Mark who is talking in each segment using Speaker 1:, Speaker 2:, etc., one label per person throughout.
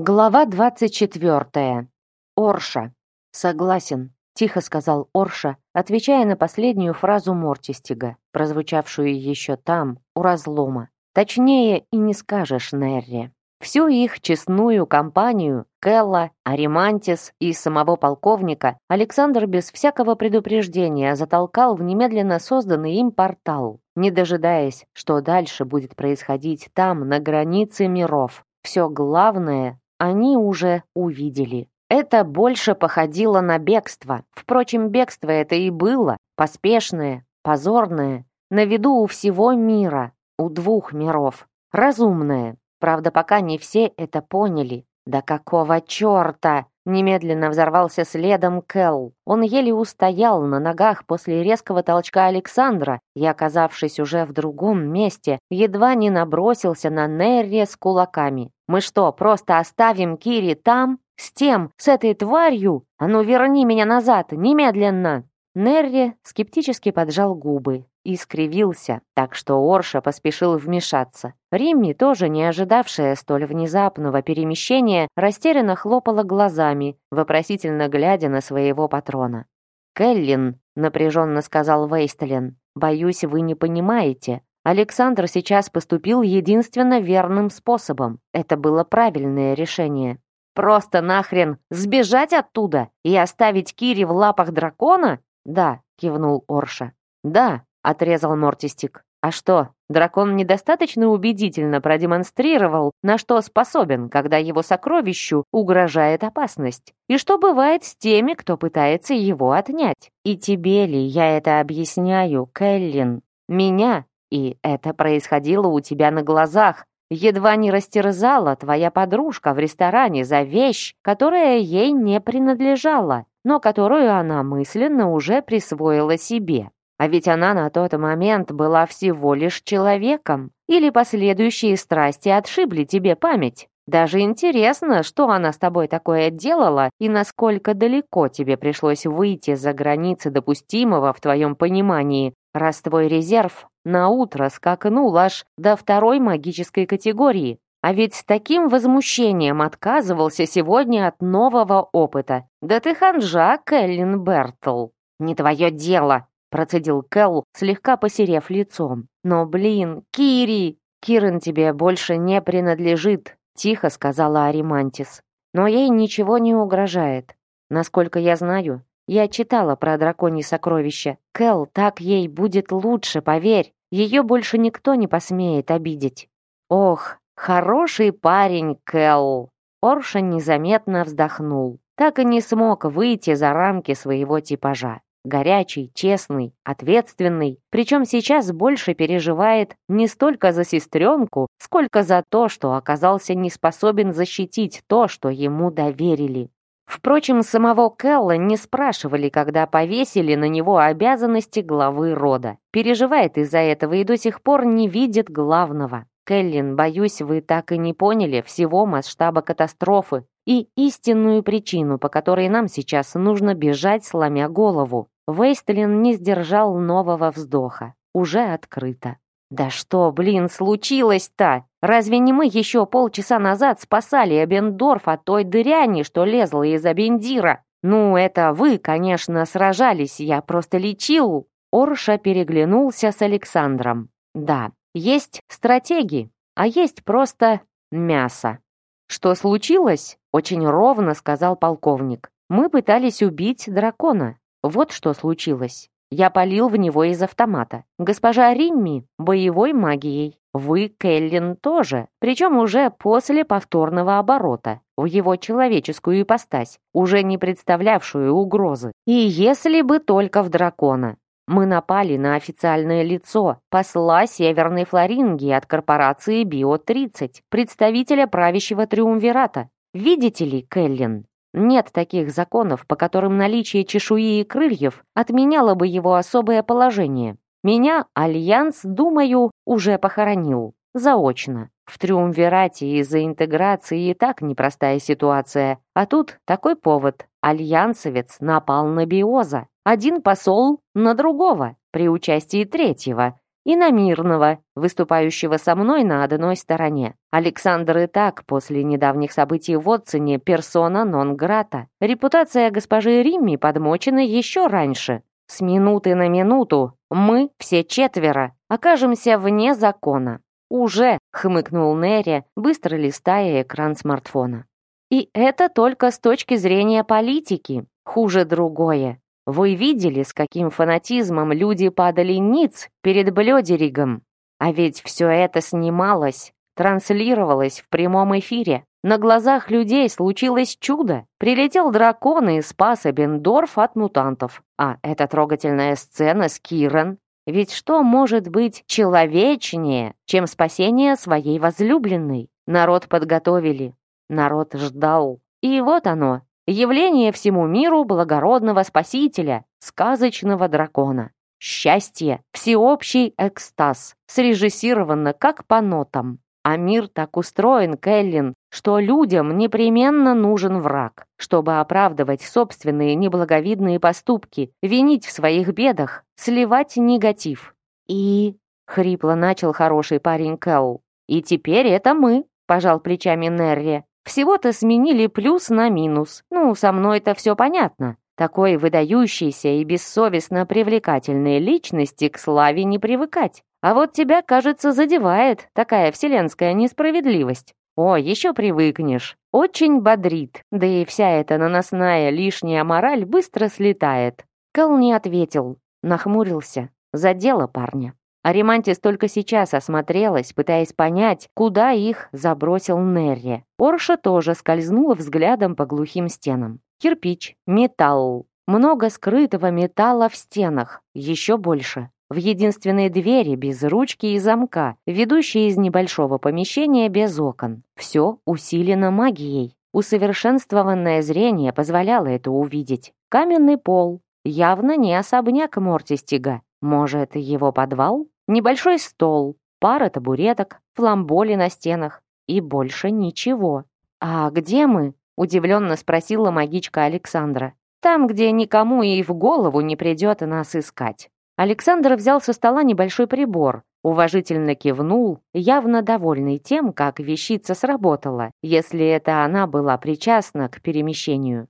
Speaker 1: Глава двадцать четвертая. Орша. Согласен, тихо сказал Орша, отвечая на последнюю фразу Мортистига, прозвучавшую еще там, у разлома. Точнее и не скажешь, Нерри. Всю их честную компанию, Келла, Аримантис и самого полковника, Александр без всякого предупреждения затолкал в немедленно созданный им портал, не дожидаясь, что дальше будет происходить там, на границе миров. Все главное они уже увидели. Это больше походило на бегство. Впрочем, бегство это и было, поспешное, позорное, на виду у всего мира, у двух миров, разумное. Правда, пока не все это поняли. Да какого черта? Немедленно взорвался следом Кэл. Он еле устоял на ногах после резкого толчка Александра и, оказавшись уже в другом месте, едва не набросился на Нерри с кулаками. «Мы что, просто оставим Кири там? С тем, с этой тварью? А ну верни меня назад, немедленно!» Нерри скептически поджал губы и скривился, так что Орша поспешил вмешаться. Римми, тоже не ожидавшая столь внезапного перемещения, растерянно хлопала глазами, вопросительно глядя на своего патрона. «Келлин», — напряженно сказал Вейстелен, — «боюсь, вы не понимаете. Александр сейчас поступил единственно верным способом. Это было правильное решение. Просто нахрен сбежать оттуда и оставить Кири в лапах дракона? Да, кивнул Орша. Да, отрезал Мортистик. А что, дракон недостаточно убедительно продемонстрировал, на что способен, когда его сокровищу угрожает опасность? И что бывает с теми, кто пытается его отнять? И тебе ли я это объясняю, Келлин? Меня, и это происходило у тебя на глазах, едва не растерзала твоя подружка в ресторане за вещь, которая ей не принадлежала, но которую она мысленно уже присвоила себе. А ведь она на тот момент была всего лишь человеком. Или последующие страсти отшибли тебе память? Даже интересно, что она с тобой такое делала и насколько далеко тебе пришлось выйти за границы допустимого в твоем понимании, раз твой резерв на утро скакнул аж до второй магической категории. А ведь с таким возмущением отказывался сегодня от нового опыта. Да ты ханжа, Кэллин Бертл. Не твое дело, процедил Кэл, слегка посерев лицом. «Но, блин, Кири! Кирен тебе больше не принадлежит», тихо сказала Аримантис. «Но ей ничего не угрожает. Насколько я знаю, я читала про драконьи сокровища. Кэл, так ей будет лучше, поверь. Ее больше никто не посмеет обидеть». «Ох, хороший парень, Кэл!» Орша незаметно вздохнул. Так и не смог выйти за рамки своего типажа горячий, честный, ответственный, причем сейчас больше переживает не столько за сестренку, сколько за то, что оказался не способен защитить то, что ему доверили. Впрочем, самого Келла не спрашивали, когда повесили на него обязанности главы рода. Переживает из-за этого и до сих пор не видит главного. Келлин, боюсь, вы так и не поняли всего масштаба катастрофы и истинную причину, по которой нам сейчас нужно бежать, сломя голову. Вейстлин не сдержал нового вздоха. Уже открыто. «Да что, блин, случилось-то? Разве не мы еще полчаса назад спасали Эбендорф от той дыряни, что лезла из Абендира? Ну, это вы, конечно, сражались, я просто лечил». Орша переглянулся с Александром. «Да, есть стратеги, а есть просто мясо». «Что случилось?» — очень ровно сказал полковник. «Мы пытались убить дракона. Вот что случилось. Я полил в него из автомата. Госпожа Римми — боевой магией. Вы, Келлин, тоже. Причем уже после повторного оборота в его человеческую ипостась, уже не представлявшую угрозы. И если бы только в дракона. Мы напали на официальное лицо, посла Северной Флорингии от корпорации Био-30, представителя правящего триумвирата. Видите ли, Келлин, нет таких законов, по которым наличие чешуи и крыльев отменяло бы его особое положение. Меня Альянс, думаю, уже похоронил. Заочно. В Триумвирате из-за интеграции и так непростая ситуация. А тут такой повод. Альянсовец напал на Биоза. Один посол на другого, при участии третьего. И на Мирного, выступающего со мной на одной стороне. Александр и так, после недавних событий в Отцине, персона нон-грата. Репутация госпожи Римми подмочена еще раньше. С минуты на минуту мы, все четверо, окажемся вне закона. «Уже!» — хмыкнул Нерри, быстро листая экран смартфона. «И это только с точки зрения политики. Хуже другое. Вы видели, с каким фанатизмом люди падали ниц перед Блёдеригом? А ведь все это снималось, транслировалось в прямом эфире. На глазах людей случилось чудо. Прилетел дракон и спас Эбендорф от мутантов. А эта трогательная сцена с Киран. Ведь что может быть человечнее, чем спасение своей возлюбленной? Народ подготовили. Народ ждал. И вот оно, Явление всему миру благородного спасителя, сказочного дракона. Счастье, всеобщий экстаз, срежиссировано как по нотам. А мир так устроен, Келлин, что людям непременно нужен враг, чтобы оправдывать собственные неблаговидные поступки, винить в своих бедах, сливать негатив. И... Хрипло начал хороший парень Кэл. «И теперь это мы», — пожал плечами Нерри. Всего-то сменили плюс на минус. Ну, со мной-то все понятно. Такой выдающейся и бессовестно привлекательной личности к славе не привыкать. А вот тебя, кажется, задевает такая вселенская несправедливость. О, еще привыкнешь. Очень бодрит. Да и вся эта наносная лишняя мораль быстро слетает. Кэл не ответил. Нахмурился. Задело парня. Аримантис только сейчас осмотрелась, пытаясь понять, куда их забросил Нерри. Орша тоже скользнула взглядом по глухим стенам. Кирпич, металл, много скрытого металла в стенах, еще больше. В единственной двери без ручки и замка, ведущей из небольшого помещения без окон. Все усилено магией. Усовершенствованное зрение позволяло это увидеть. Каменный пол, явно не особняк Мортистига, может, его подвал? Небольшой стол, пара табуреток, фламболи на стенах и больше ничего. «А где мы?» — удивленно спросила магичка Александра. «Там, где никому и в голову не придет нас искать». Александр взял со стола небольшой прибор, уважительно кивнул, явно довольный тем, как вещица сработала, если это она была причастна к перемещению.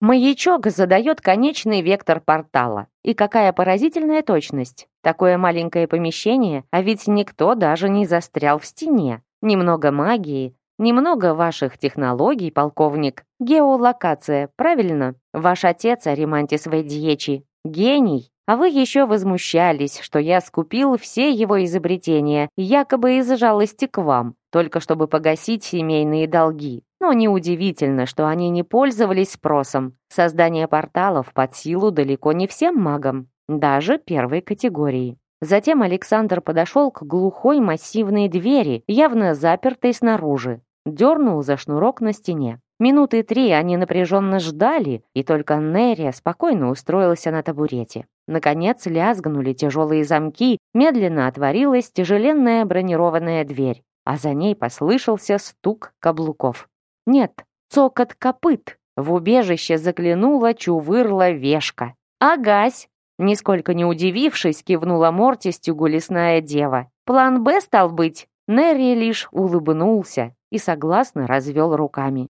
Speaker 1: Маячок задает конечный вектор портала. И какая поразительная точность. Такое маленькое помещение, а ведь никто даже не застрял в стене. Немного магии, немного ваших технологий, полковник. Геолокация, правильно? Ваш отец, Аримантис Вейдьечи, гений. А вы еще возмущались, что я скупил все его изобретения, якобы из жалости к вам, только чтобы погасить семейные долги. Но неудивительно, что они не пользовались спросом. Создание порталов под силу далеко не всем магам, даже первой категории. Затем Александр подошел к глухой массивной двери, явно запертой снаружи. Дернул за шнурок на стене. Минуты три они напряженно ждали, и только Нерия спокойно устроился на табурете. Наконец лязгнули тяжелые замки, медленно отворилась тяжеленная бронированная дверь, а за ней послышался стук каблуков. Нет, цокот копыт. В убежище заглянула чувырла вешка. «Агась!» Нисколько не удивившись, кивнула Мортистюгу лесная дева. «План Б стал быть?» Нерри лишь улыбнулся и согласно развел руками.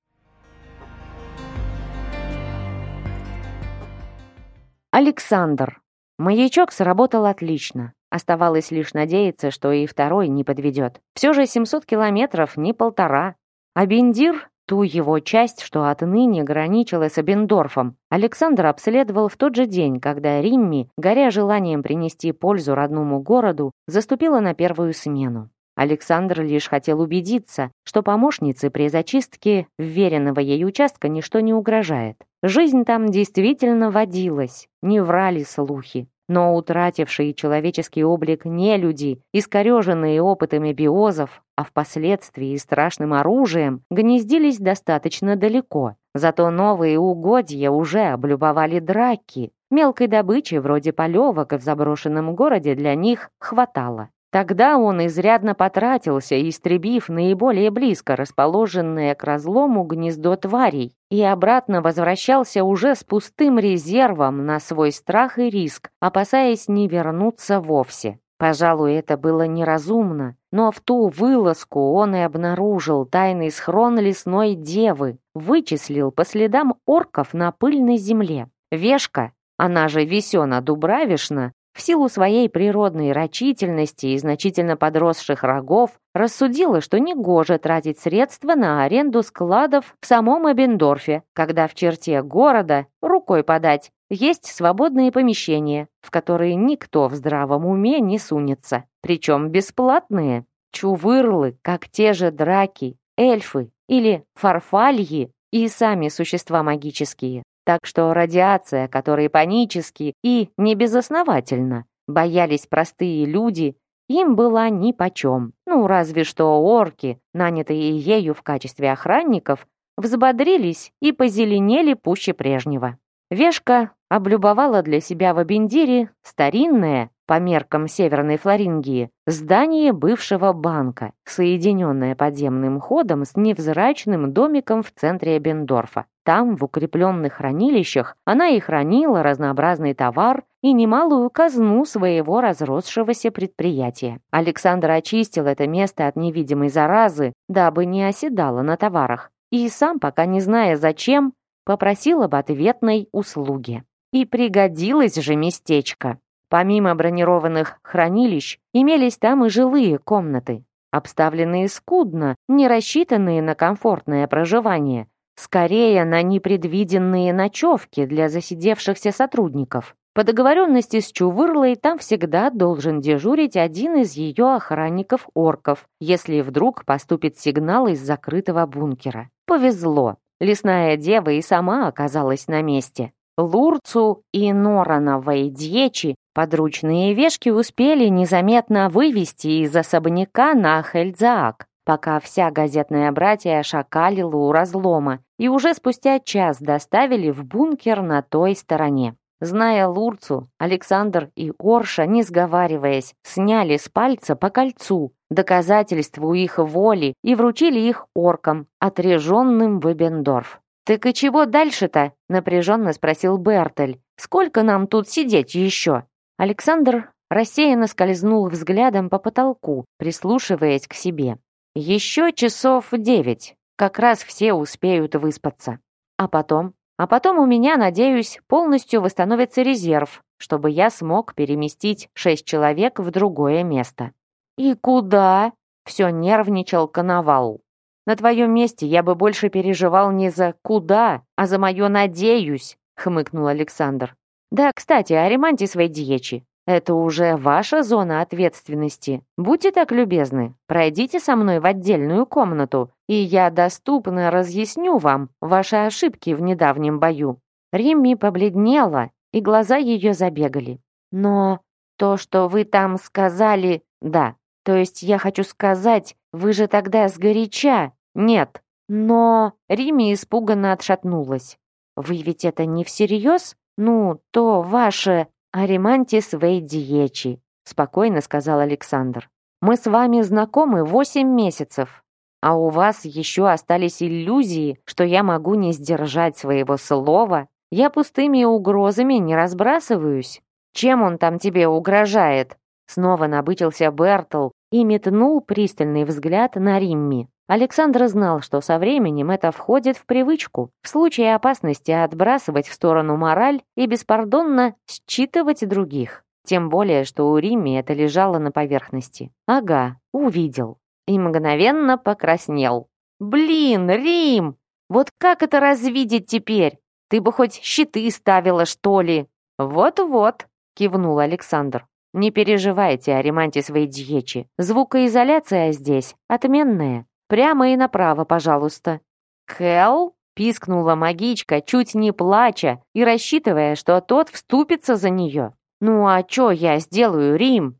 Speaker 1: Александр. Маячок сработал отлично. Оставалось лишь надеяться, что и второй не подведет. Все же 700 километров не полтора. А Бендир Ту его часть, что отныне граничила с Абендорфом, Александр обследовал в тот же день, когда Римми, горя желанием принести пользу родному городу, заступила на первую смену. Александр лишь хотел убедиться, что помощнице при зачистке вверенного ей участка ничто не угрожает. Жизнь там действительно водилась, не врали слухи но утратившие человеческий облик нелюди, искореженные опытами биозов, а впоследствии страшным оружием, гнездились достаточно далеко. Зато новые угодья уже облюбовали драки. Мелкой добычи, вроде полевок в заброшенном городе, для них хватало. Тогда он изрядно потратился, истребив наиболее близко расположенное к разлому гнездо тварей, и обратно возвращался уже с пустым резервом на свой страх и риск, опасаясь не вернуться вовсе. Пожалуй, это было неразумно, но в ту вылазку он и обнаружил тайный схрон лесной девы, вычислил по следам орков на пыльной земле. Вешка, она же Весена Дубравишна, в силу своей природной рачительности и значительно подросших рогов, рассудила, что негоже тратить средства на аренду складов в самом Эбендорфе, когда в черте города, рукой подать, есть свободные помещения, в которые никто в здравом уме не сунется. Причем бесплатные. Чувырлы, как те же драки, эльфы или фарфальи и сами существа магические. Так что радиация, которой панически и небезосновательно боялись простые люди, им была нипочем. Ну, разве что орки, нанятые ею в качестве охранников, взбодрились и позеленели пуще прежнего. Вешка облюбовала для себя в Абендире старинное, по меркам Северной Флорингии, здание бывшего банка, соединенное подземным ходом с невзрачным домиком в центре Эбендорфа. Там, в укрепленных хранилищах, она и хранила разнообразный товар и немалую казну своего разросшегося предприятия. Александр очистил это место от невидимой заразы, дабы не оседало на товарах, и сам, пока не зная зачем, попросил об ответной услуге. И пригодилось же местечко. Помимо бронированных хранилищ, имелись там и жилые комнаты, обставленные скудно, не рассчитанные на комфортное проживание, скорее на непредвиденные ночевки для засидевшихся сотрудников. По договоренности с Чувырлой там всегда должен дежурить один из ее охранников-орков, если вдруг поступит сигнал из закрытого бункера. Повезло. Лесная дева и сама оказалась на месте. Лурцу и Норановой дьечи подручные вешки успели незаметно вывести из особняка на Хельзаак, пока вся газетная братья шакалила у разлома и уже спустя час доставили в бункер на той стороне. Зная Лурцу, Александр и Орша, не сговариваясь, сняли с пальца по кольцу, доказательству их воли, и вручили их оркам, отреженным в Эбендорф. «Так и чего дальше-то?» — напряженно спросил Бертель. «Сколько нам тут сидеть еще?» Александр рассеянно скользнул взглядом по потолку, прислушиваясь к себе. «Еще часов девять. Как раз все успеют выспаться. А потом? А потом у меня, надеюсь, полностью восстановится резерв, чтобы я смог переместить шесть человек в другое место». «И куда?» — все нервничал Коновал. На твоем месте я бы больше переживал не за «куда», а за мое «надеюсь», — хмыкнул Александр. «Да, кстати, о ремонте своей дьечи. Это уже ваша зона ответственности. Будьте так любезны, пройдите со мной в отдельную комнату, и я доступно разъясню вам ваши ошибки в недавнем бою». Римми побледнела, и глаза ее забегали. «Но то, что вы там сказали...» «Да, то есть я хочу сказать, вы же тогда сгоряча, «Нет, но...» Риме испуганно отшатнулась. «Вы ведь это не всерьез? Ну, то ваше Аримантис Вейдиечи», спокойно сказал Александр. «Мы с вами знакомы восемь месяцев, а у вас еще остались иллюзии, что я могу не сдержать своего слова. Я пустыми угрозами не разбрасываюсь. Чем он там тебе угрожает?» Снова набычился Бертл и метнул пристальный взгляд на Римми. Александр знал, что со временем это входит в привычку. В случае опасности отбрасывать в сторону мораль и беспардонно считывать других. Тем более, что у Римми это лежало на поверхности. Ага, увидел. И мгновенно покраснел. «Блин, Рим! Вот как это развидеть теперь? Ты бы хоть щиты ставила, что ли?» «Вот-вот», — кивнул Александр. «Не переживайте о ремонте своей дьечи. Звукоизоляция здесь отменная. Прямо и направо, пожалуйста». «Кэл?» — пискнула магичка, чуть не плача и рассчитывая, что тот вступится за нее. «Ну а чё я сделаю, Рим?»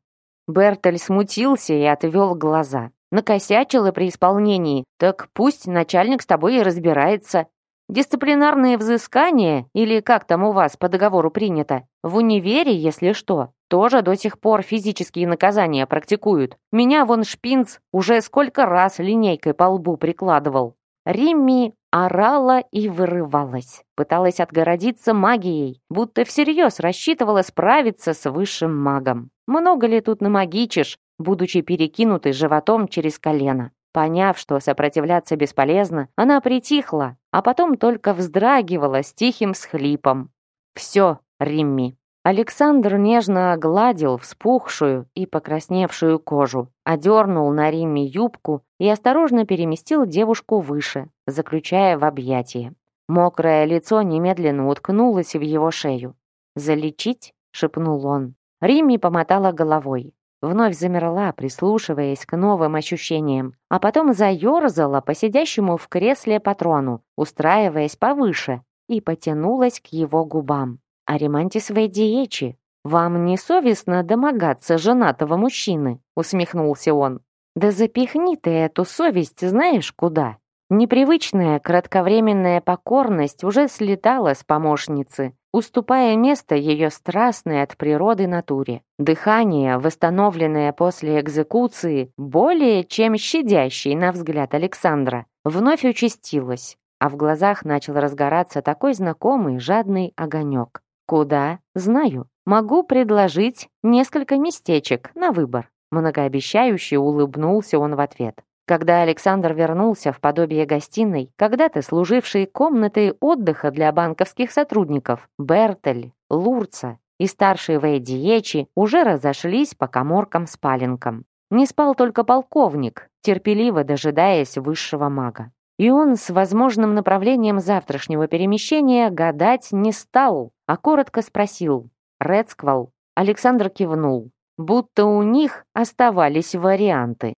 Speaker 1: Бертель смутился и отвел глаза. Накосячила при исполнении, так пусть начальник с тобой и разбирается. Дисциплинарные взыскания, или как там у вас по договору принято, в универе, если что, тоже до сих пор физические наказания практикуют. Меня вон Шпинц уже сколько раз линейкой по лбу прикладывал. Римми орала и вырывалась, пыталась отгородиться магией, будто всерьез рассчитывала справиться с высшим магом. Много ли тут намагичишь, будучи перекинутой животом через колено? Поняв, что сопротивляться бесполезно, она притихла, а потом только вздрагивала с тихим схлипом. «Все, Римми». Александр нежно огладил вспухшую и покрасневшую кожу, одернул на Римме юбку и осторожно переместил девушку выше, заключая в объятия. Мокрое лицо немедленно уткнулось в его шею. «Залечить?» — шепнул он. Римми помотала головой. Вновь замерла, прислушиваясь к новым ощущениям, а потом заерзала по сидящему в кресле патрону, устраиваясь повыше, и потянулась к его губам. «Аримантис Вейдиечи, вам не совестно домогаться женатого мужчины?» усмехнулся он. «Да запихни ты эту совесть знаешь куда?» Непривычная кратковременная покорность уже слетала с помощницы, уступая место ее страстной от природы натуре. Дыхание, восстановленное после экзекуции, более чем щадящий на взгляд Александра, вновь участилось, а в глазах начал разгораться такой знакомый жадный огонек. «Куда? Знаю. Могу предложить несколько местечек на выбор». Многообещающе улыбнулся он в ответ. Когда Александр вернулся в подобие гостиной, когда-то служившей комнатой отдыха для банковских сотрудников, Бертель, Лурца и старший Вейдиечи уже разошлись по коморкам-спаленкам. Не спал только полковник, терпеливо дожидаясь высшего мага. И он с возможным направлением завтрашнего перемещения гадать не стал, а коротко спросил «Редсквал». Александр кивнул, будто у них оставались варианты.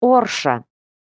Speaker 1: Орша.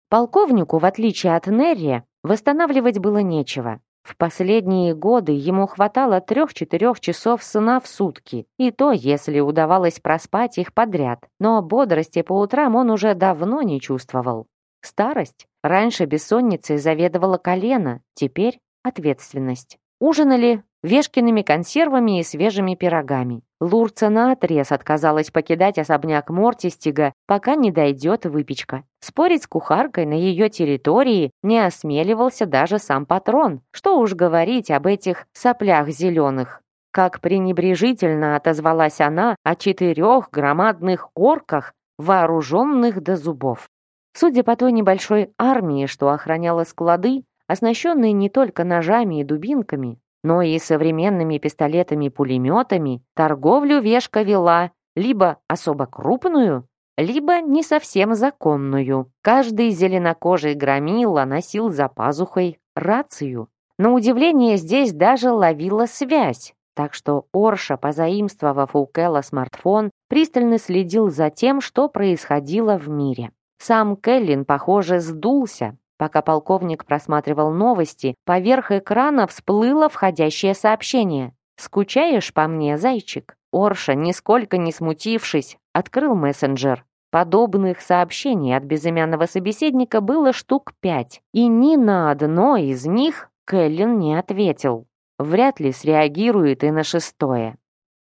Speaker 1: Полковнику, в отличие от Нерри, восстанавливать было нечего. В последние годы ему хватало трех-четырех часов сна в сутки, и то, если удавалось проспать их подряд. Но бодрости по утрам он уже давно не чувствовал. Старость. Раньше бессонницей заведовала колено, теперь ответственность. Ужинали Вешкиными консервами и свежими пирогами. Лурца наотрез отказалась покидать особняк Мортистига, пока не дойдет выпечка. Спорить с кухаркой на ее территории не осмеливался даже сам патрон. Что уж говорить об этих соплях зеленых. Как пренебрежительно отозвалась она о четырех громадных орках, вооруженных до зубов. Судя по той небольшой армии, что охраняла склады, оснащенные не только ножами и дубинками, но и современными пистолетами-пулеметами торговлю Вешка вела либо особо крупную, либо не совсем законную. Каждый зеленокожий громила носил за пазухой рацию. На удивление здесь даже ловила связь, так что Орша, позаимствовав у Кэлла смартфон, пристально следил за тем, что происходило в мире. Сам Келлин, похоже, сдулся, Пока полковник просматривал новости, поверх экрана всплыло входящее сообщение. «Скучаешь по мне, зайчик?» Орша, нисколько не смутившись, открыл мессенджер. Подобных сообщений от безымянного собеседника было штук пять, и ни на одно из них Кэллин не ответил. Вряд ли среагирует и на шестое.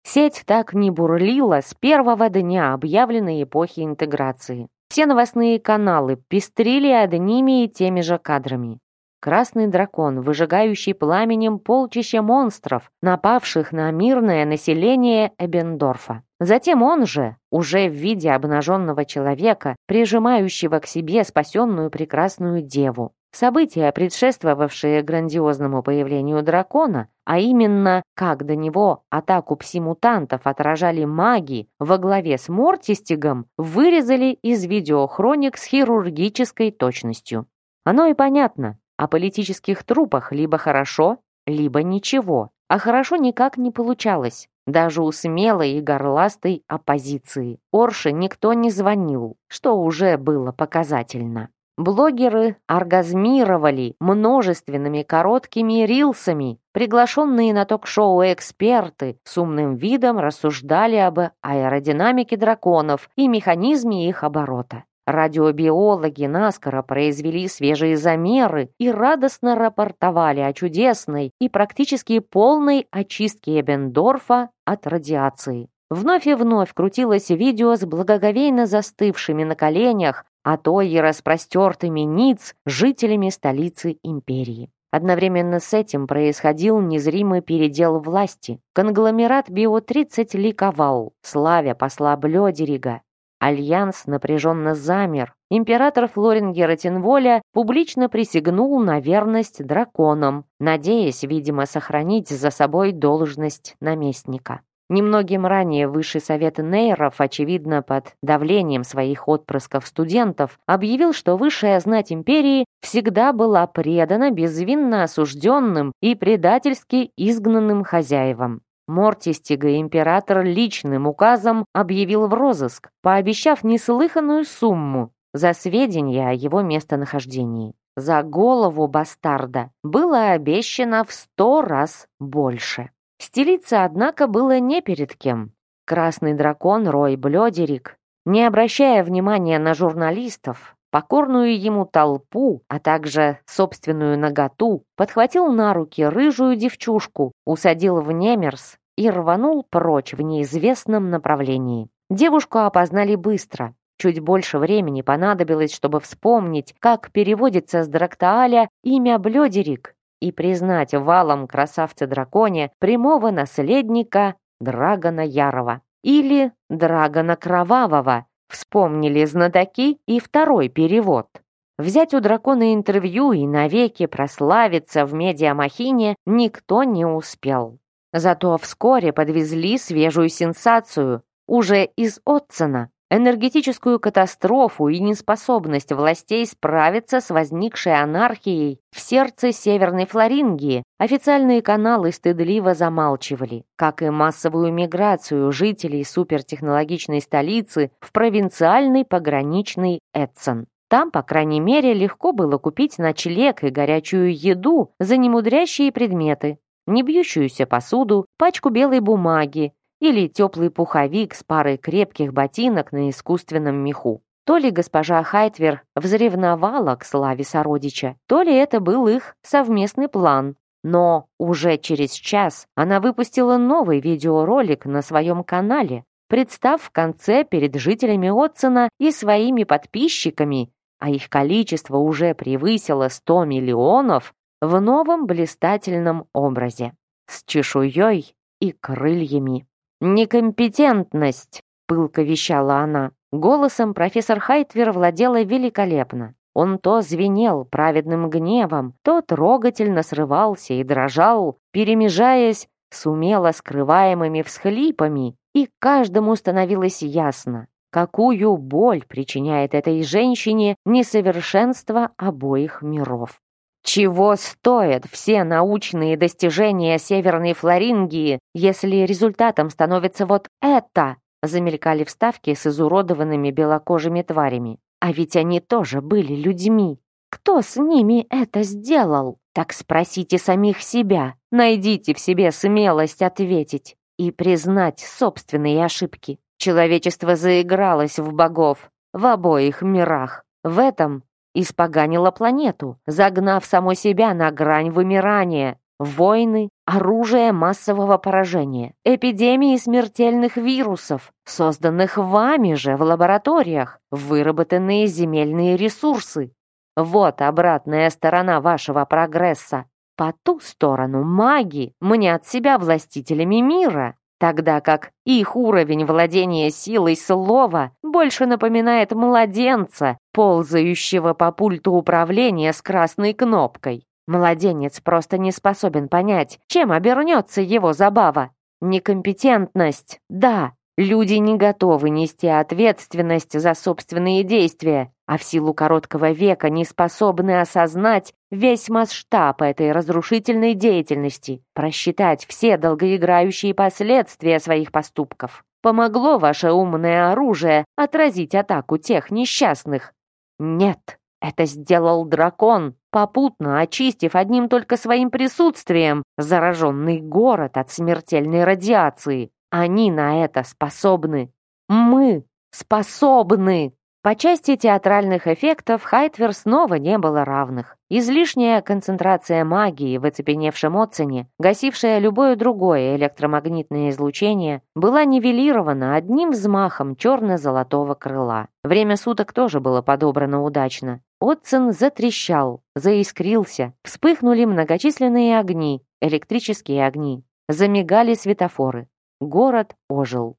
Speaker 1: Сеть так не бурлила с первого дня объявленной эпохи интеграции. Все новостные каналы пестрили одними и теми же кадрами. Красный дракон, выжигающий пламенем полчища монстров, напавших на мирное население Эбендорфа. Затем он же, уже в виде обнаженного человека, прижимающего к себе спасенную прекрасную деву. События, предшествовавшие грандиозному появлению дракона, а именно, как до него атаку пси-мутантов отражали маги во главе с Мортистигом, вырезали из видеохроник с хирургической точностью. Оно и понятно, о политических трупах либо хорошо, либо ничего. А хорошо никак не получалось. Даже у смелой и горластой оппозиции. Орше никто не звонил, что уже было показательно. Блогеры оргазмировали множественными короткими рилсами. Приглашенные на ток-шоу эксперты с умным видом рассуждали об аэродинамике драконов и механизме их оборота. Радиобиологи наскоро произвели свежие замеры и радостно рапортовали о чудесной и практически полной очистке Эбендорфа от радиации. Вновь и вновь крутилось видео с благоговейно застывшими на коленях, а то и распростертыми ниц жителями столицы империи. Одновременно с этим происходил незримый передел власти. Конгломерат Био-30 ликовал, славя посла Блёдерига. Альянс напряженно замер. Император Флорингера Тинволя публично присягнул на верность драконам, надеясь, видимо, сохранить за собой должность наместника. Немногим ранее Высший совет нейров, очевидно, под давлением своих отпрысков-студентов, объявил, что высшая знать империи всегда была предана безвинно осужденным и предательски изгнанным хозяевам. Мортистига император личным указом объявил в розыск, пообещав неслыханную сумму за сведения о его местонахождении. За голову бастарда было обещано в сто раз больше. Стелиться, однако, было не перед кем. Красный дракон Рой Блёдерик, не обращая внимания на журналистов, покорную ему толпу, а также собственную наготу, подхватил на руки рыжую девчушку, усадил в немерс и рванул прочь в неизвестном направлении. Девушку опознали быстро. Чуть больше времени понадобилось, чтобы вспомнить, как переводится с Драктааля имя Блёдерик, и признать валом красавца-драконе прямого наследника Драгона Ярова или Драгона Кровавого, вспомнили знатоки и второй перевод. Взять у дракона интервью и навеки прославиться в медиамахине никто не успел. Зато вскоре подвезли свежую сенсацию, уже из Отцена. Энергетическую катастрофу и неспособность властей справиться с возникшей анархией в сердце Северной Флорингии официальные каналы стыдливо замалчивали, как и массовую миграцию жителей супертехнологичной столицы в провинциальный пограничный Эдсон. Там, по крайней мере, легко было купить ночлег и горячую еду за немудрящие предметы, не бьющуюся посуду, пачку белой бумаги, или теплый пуховик с парой крепких ботинок на искусственном меху. То ли госпожа Хайтвер взревновала к славе сородича, то ли это был их совместный план. Но уже через час она выпустила новый видеоролик на своем канале, представ в конце перед жителями Отсона и своими подписчиками, а их количество уже превысило 100 миллионов, в новом блистательном образе. С чешуей и крыльями. «Некомпетентность!» — пылко вещала она. Голосом профессор Хайтвер владела великолепно. Он то звенел праведным гневом, то трогательно срывался и дрожал, перемежаясь с умело скрываемыми всхлипами, и каждому становилось ясно, какую боль причиняет этой женщине несовершенство обоих миров. Чего стоят все научные достижения Северной Флорингии, если результатом становится вот это? Замелькали вставки с изуродованными белокожими тварями. А ведь они тоже были людьми. Кто с ними это сделал? Так спросите самих себя. Найдите в себе смелость ответить и признать собственные ошибки. Человечество заигралось в богов в обоих мирах. В этом испоганила планету, загнав само себя на грань вымирания. Войны, оружие массового поражения, эпидемии смертельных вирусов, созданных вами же в лабораториях, выработанные земельные ресурсы. Вот обратная сторона вашего прогресса. По ту сторону маги мнят себя властителями мира, тогда как их уровень владения силой слова больше напоминает младенца, ползающего по пульту управления с красной кнопкой. Младенец просто не способен понять, чем обернется его забава. Некомпетентность, да, Люди не готовы нести ответственность за собственные действия, а в силу короткого века не способны осознать весь масштаб этой разрушительной деятельности, просчитать все долгоиграющие последствия своих поступков. Помогло ваше умное оружие отразить атаку тех несчастных? Нет, это сделал дракон, попутно очистив одним только своим присутствием зараженный город от смертельной радиации. Они на это способны. Мы способны. По части театральных эффектов Хайтвер снова не было равных. Излишняя концентрация магии в оцепеневшем Отцене, гасившая любое другое электромагнитное излучение, была нивелирована одним взмахом черно-золотого крыла. Время суток тоже было подобрано удачно. Отцен затрещал, заискрился, вспыхнули многочисленные огни, электрические огни, замигали светофоры. Город ожил.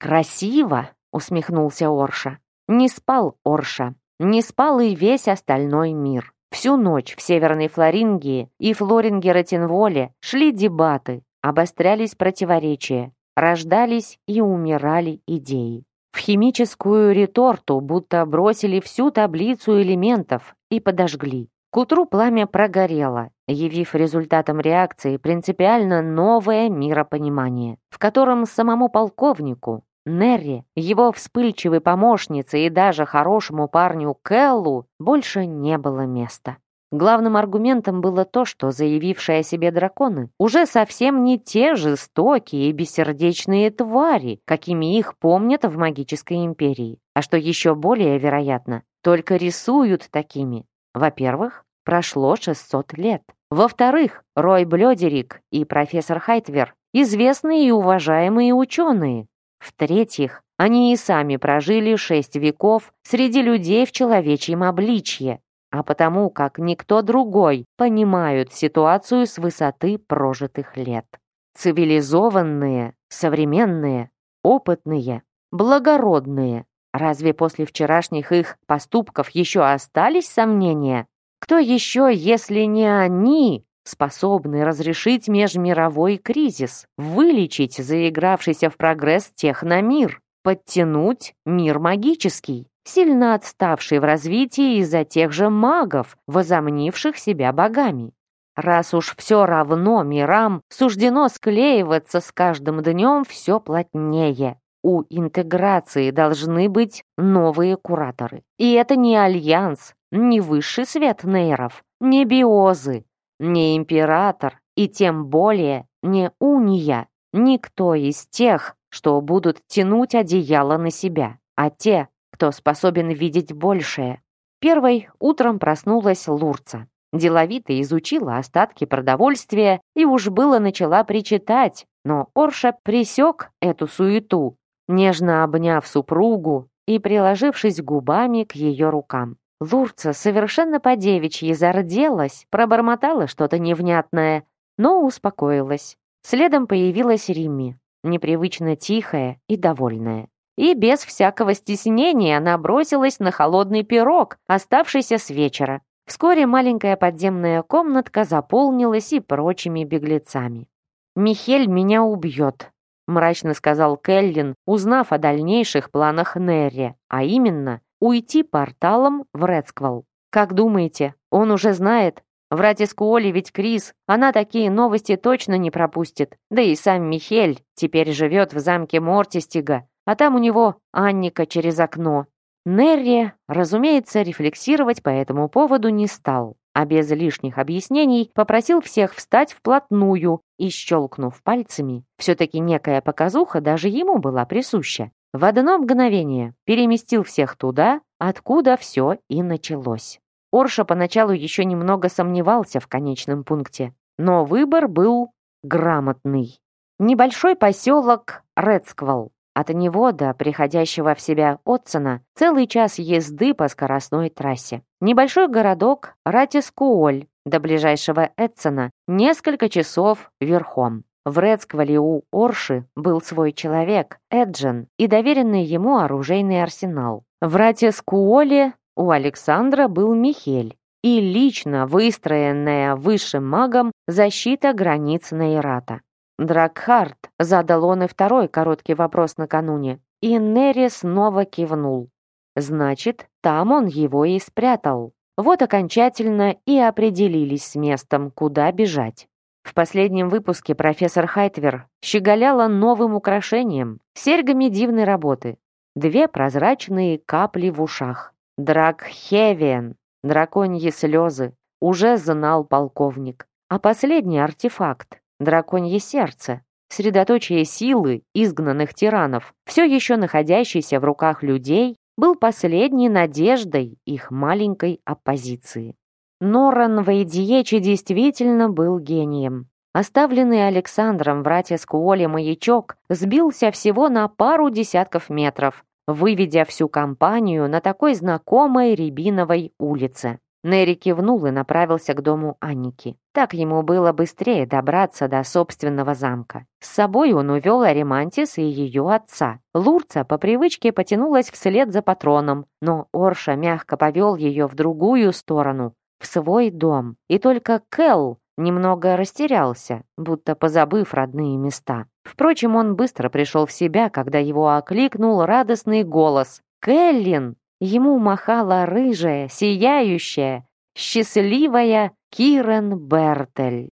Speaker 1: «Красиво!» — усмехнулся Орша. Не спал Орша, не спал и весь остальной мир. Всю ночь в Северной Флорингии и Флорингератинволе шли дебаты, обострялись противоречия, рождались и умирали идеи. В химическую реторту будто бросили всю таблицу элементов и подожгли. К утру пламя прогорело, явив результатом реакции принципиально новое миропонимание, в котором самому полковнику Нерри, его вспыльчивой помощнице и даже хорошему парню Келлу больше не было места. Главным аргументом было то, что заявившие о себе драконы уже совсем не те жестокие и бессердечные твари, какими их помнят в магической империи, а что еще более вероятно, только рисуют такими. Во-первых, прошло 600 лет. Во-вторых, Рой Блёдерик и профессор Хайтвер – известные и уважаемые ученые, в-третьих, они и сами прожили шесть веков среди людей в человечьем обличье, а потому как никто другой понимают ситуацию с высоты прожитых лет. Цивилизованные, современные, опытные, благородные. Разве после вчерашних их поступков еще остались сомнения? Кто еще, если не они, способный разрешить межмировой кризис, вылечить заигравшийся в прогресс техномир, подтянуть мир магический, сильно отставший в развитии из-за тех же магов, возомнивших себя богами. Раз уж все равно мирам суждено склеиваться с каждым днем все плотнее, у интеграции должны быть новые кураторы. И это не альянс, не высший свет нейров, не биозы, не император и тем более не уния, никто из тех, что будут тянуть одеяло на себя, а те, кто способен видеть большее. Первой утром проснулась Лурца. Деловито изучила остатки продовольствия и уж было начала причитать, но Орша присек эту суету, нежно обняв супругу и приложившись губами к ее рукам. Лурца совершенно по-девичьи зарделась, пробормотала что-то невнятное, но успокоилась. Следом появилась Римми, непривычно тихая и довольная. И без всякого стеснения она бросилась на холодный пирог, оставшийся с вечера. Вскоре маленькая подземная комнатка заполнилась и прочими беглецами. «Михель меня убьет», — мрачно сказал Келлин, узнав о дальнейших планах Нерри, а именно уйти порталом в Редсквал. Как думаете, он уже знает? Врать из Куоли ведь Крис, она такие новости точно не пропустит. Да и сам Михель теперь живет в замке Мортистига, а там у него Анника через окно. Нерри, разумеется, рефлексировать по этому поводу не стал, а без лишних объяснений попросил всех встать вплотную и, щелкнув пальцами, все-таки некая показуха даже ему была присуща, в одно мгновение переместил всех туда, откуда все и началось. Орша поначалу еще немного сомневался в конечном пункте, но выбор был грамотный. Небольшой поселок Редсквал. От него до приходящего в себя Отсона целый час езды по скоростной трассе. Небольшой городок Ратискуоль до ближайшего Эдсона несколько часов верхом. В Рецквале у Орши был свой человек, Эджен, и доверенный ему оружейный арсенал. В Ратискуоле у Александра был Михель и лично выстроенная высшим магом защита границ Нейрата. Дракхарт задал он и второй короткий вопрос накануне, и Нерри снова кивнул. Значит, там он его и спрятал. Вот окончательно и определились с местом, куда бежать. В последнем выпуске профессор Хайтвер щеголяла новым украшением, серьгами дивной работы. Две прозрачные капли в ушах. Дракхевен, драконьи слезы, уже знал полковник. А последний артефакт, драконье сердце, средоточие силы изгнанных тиранов, все еще находящийся в руках людей был последней надеждой их маленькой оппозиции. Норан Вейдьечи действительно был гением. Оставленный Александром в Ратискуоле маячок сбился всего на пару десятков метров, выведя всю компанию на такой знакомой Рябиновой улице. Нерри кивнул и направился к дому Анники. Так ему было быстрее добраться до собственного замка. С собой он увел Аримантис и ее отца. Лурца по привычке потянулась вслед за патроном, но Орша мягко повел ее в другую сторону, в свой дом. И только Кэл немного растерялся, будто позабыв родные места. Впрочем, он быстро пришел в себя, когда его окликнул радостный голос. «Кэллин!» Ему махала рыжая, сияющая, счастливая Кирен Бертель.